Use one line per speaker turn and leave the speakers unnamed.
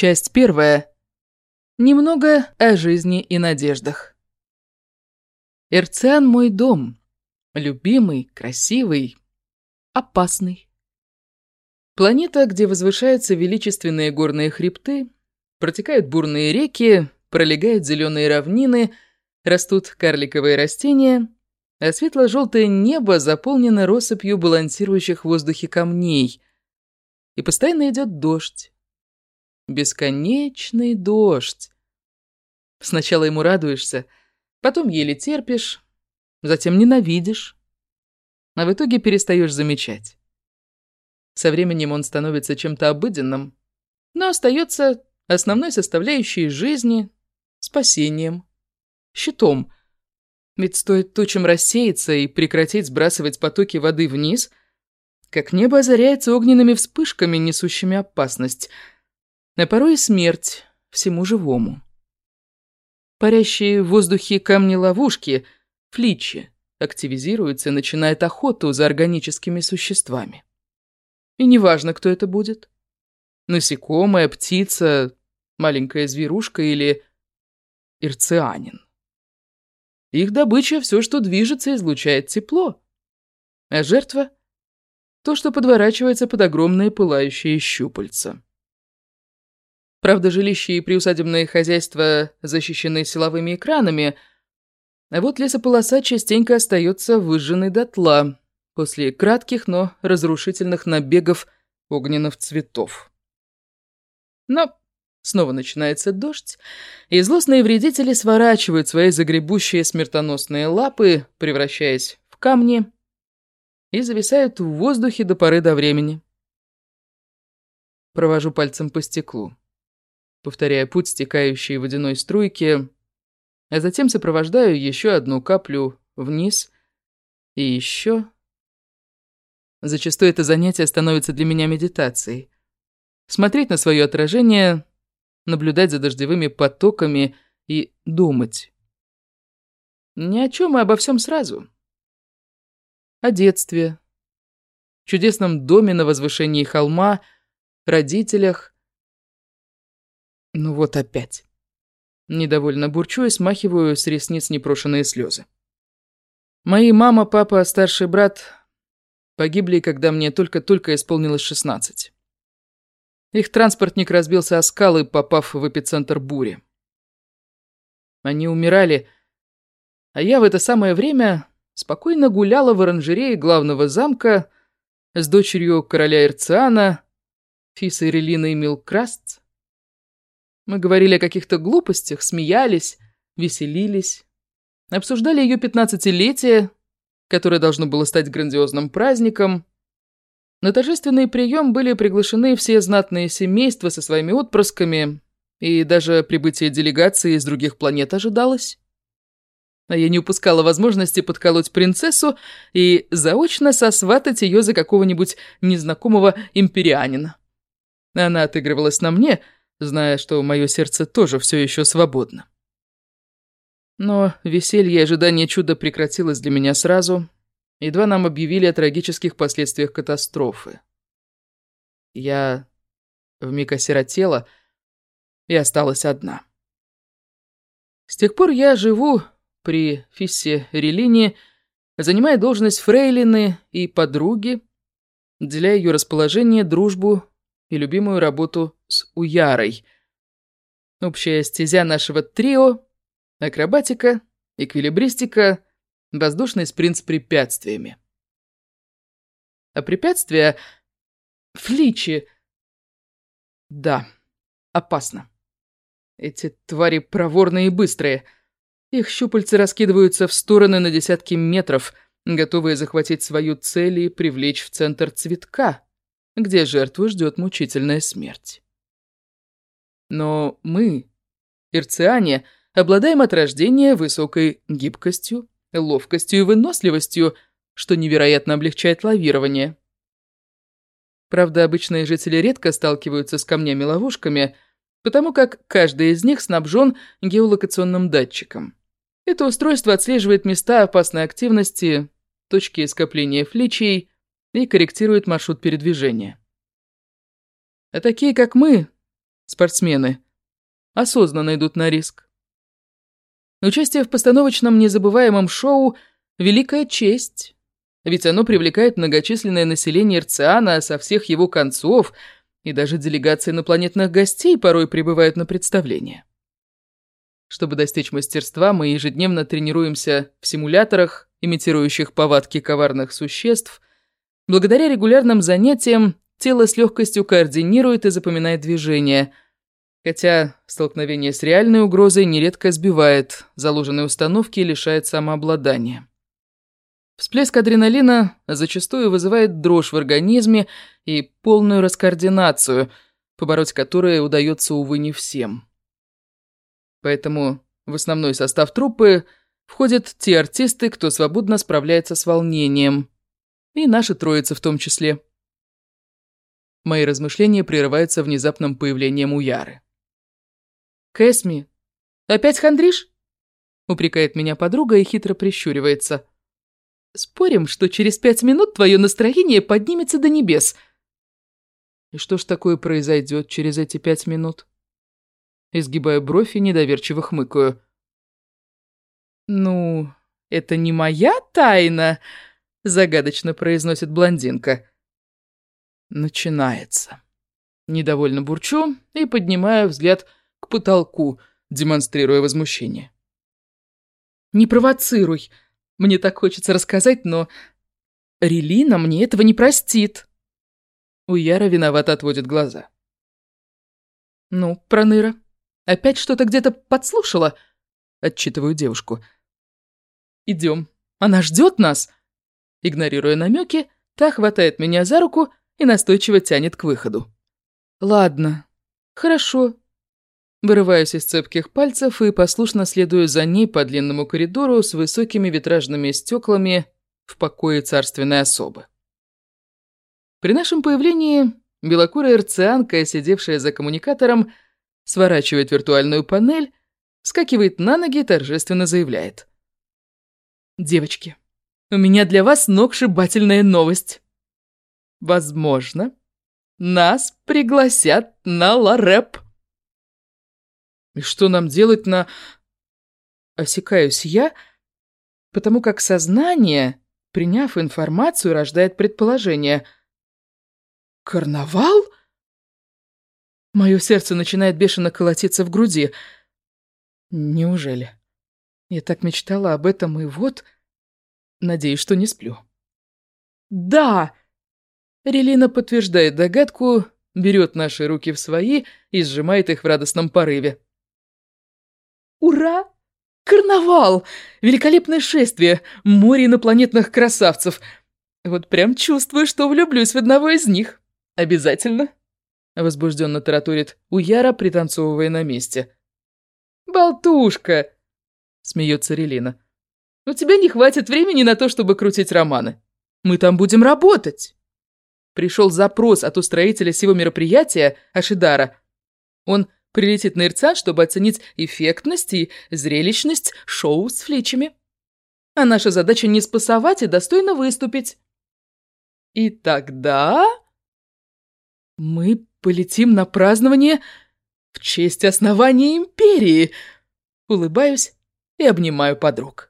Часть первая. Немного о жизни и надеждах. Эрциан мой дом. Любимый, красивый, опасный. Планета, где возвышаются величественные горные хребты, протекают бурные реки, пролегают зеленые равнины, растут карликовые растения, а светло-желтое небо заполнено россыпью балансирующих в воздухе камней, и постоянно идет дождь. Бесконечный дождь. Сначала ему радуешься, потом еле терпишь, затем ненавидишь, а в итоге перестаешь замечать. Со временем он становится чем-то обыденным, но остается основной составляющей жизни, спасением, щитом. Ведь стоит тучам рассеяться и прекратить сбрасывать потоки воды вниз, как небо озаряется огненными вспышками, несущими опасность — а порой и смерть всему живому. Парящие в воздухе камни-ловушки, фличи, активизируются и начинают охоту за органическими существами. И неважно, кто это будет. Насекомая, птица, маленькая зверушка или ирцианин. Их добыча – все, что движется, излучает тепло. А жертва – то, что подворачивается под огромные пылающие щупальца. Правда, жилища и приусадебные хозяйства защищены силовыми экранами, а вот лесополоса частенько остается выжженной дотла после кратких, но разрушительных набегов огненных цветов. Но снова начинается дождь, и злостные вредители сворачивают свои загребущие смертоносные лапы, превращаясь в камни, и зависают в воздухе до поры до времени. Провожу пальцем по стеклу повторяя путь стекающей водяной струйки, а затем сопровождаю еще одну каплю вниз и еще. Зачастую это занятие становится для меня медитацией. Смотреть на свое отражение, наблюдать за дождевыми потоками и думать. Ни о чем и обо всем сразу. О детстве, чудесном доме на возвышении холма, родителях, ну вот опять. Недовольно бурчу и смахиваю с ресниц непрошенные слезы. Мои мама, папа, старший брат погибли, когда мне только-только исполнилось 16. Их транспортник разбился о скалы, попав в эпицентр бури. Они умирали, а я в это самое время спокойно гуляла в оранжерее главного замка с дочерью короля Ирциана, Фисой Релиной Милкрастц, мы говорили о каких-то глупостях, смеялись, веселились. Обсуждали ее пятнадцатилетие, которое должно было стать грандиозным праздником. На торжественный прием были приглашены все знатные семейства со своими отпрысками, и даже прибытие делегации из других планет ожидалось. А я не упускала возможности подколоть принцессу и заочно сосватать ее за какого-нибудь незнакомого империанина. Она отыгрывалась на мне — зная, что мое сердце тоже все еще свободно. Но веселье и ожидание чуда прекратилось для меня сразу, едва нам объявили о трагических последствиях катастрофы. Я вмиг осиротела и осталась одна. С тех пор я живу при Фиссе Релине, занимая должность фрейлины и подруги, деля ее расположение, дружбу и любимую работу с Уярой. Общая стезя нашего трио — акробатика, эквилибристика, воздушный спринт с препятствиями. А препятствия — фличи. Да, опасно. Эти твари проворные и быстрые. Их щупальцы раскидываются в стороны на десятки метров, готовые захватить свою цель и привлечь в центр цветка где жертву ждет мучительная смерть. Но мы, ирциане, обладаем от рождения высокой гибкостью, ловкостью и выносливостью, что невероятно облегчает лавирование. Правда, обычные жители редко сталкиваются с камнями-ловушками, потому как каждый из них снабжен геолокационным датчиком. Это устройство отслеживает места опасной активности, точки скопления фличей и корректирует маршрут передвижения. А такие, как мы, спортсмены, осознанно идут на риск. Участие в постановочном незабываемом шоу – великая честь, ведь оно привлекает многочисленное население Ирциана со всех его концов, и даже делегации инопланетных гостей порой прибывают на представление. Чтобы достичь мастерства, мы ежедневно тренируемся в симуляторах, имитирующих повадки коварных существ. Благодаря регулярным занятиям тело с легкостью координирует и запоминает движения, хотя столкновение с реальной угрозой нередко сбивает заложенные установки и лишает самообладания. Всплеск адреналина зачастую вызывает дрожь в организме и полную раскоординацию, побороть которые удается, увы, не всем. Поэтому в основной состав труппы входят те артисты, кто свободно справляется с волнением. И наши троицы в том числе. Мои размышления прерываются внезапным появлением Уяры. «Кэсми, опять хандришь?» упрекает меня подруга и хитро прищуривается. Спорим, что через пять минут твое настроение поднимется до небес. И что ж такое произойдет через эти пять минут? Изгибаю бровь и недоверчиво хмыкаю. «Ну, это не моя тайна», — загадочно произносит блондинка. Начинается. Недовольно бурчу и поднимаю взгляд к потолку, демонстрируя возмущение. «Не провоцируй», мне так хочется рассказать, но... Релина мне этого не простит. У Яра виновато отводит глаза. «Ну, Проныра, опять что-то где-то подслушала?» Отчитываю девушку. «Идем. Она ждет нас!» Игнорируя намеки, та хватает меня за руку и настойчиво тянет к выходу. «Ладно, хорошо, Вырываюсь из цепких пальцев и послушно следую за ней по длинному коридору с высокими витражными стеклами в покое царственной особы. При нашем появлении белокурая эрцианка, сидевшая за коммуникатором, сворачивает виртуальную панель, скакивает на ноги и торжественно заявляет. «Девочки, у меня для вас сногсшибательная новость. Возможно, нас пригласят на Ларэп». И что нам делать на... Осекаюсь я, потому как сознание, приняв информацию, рождает предположение. Карнавал? Мое сердце начинает бешено колотиться в груди. Неужели? Я так мечтала об этом, и вот... Надеюсь, что не сплю. «Да!» Релина подтверждает догадку, берет наши руки в свои и сжимает их в радостном порыве. Ура! Карнавал! Великолепное шествие! Море инопланетных красавцев! Вот прям чувствую, что влюблюсь в одного из них. Обязательно!» Возбужденно тараторит Уяра, пританцовывая на месте. «Болтушка!» — смеется Релина. «У тебя не хватит времени на то, чтобы крутить романы. Мы там будем работать!» Пришел запрос от устроителя всего мероприятия, Ашидара. Он прилетит на Ирцан, чтобы оценить эффектность и зрелищность шоу с фличами. А наша задача не спасовать и достойно выступить. И тогда мы полетим на празднование в честь основания империи. Улыбаюсь и обнимаю подруг.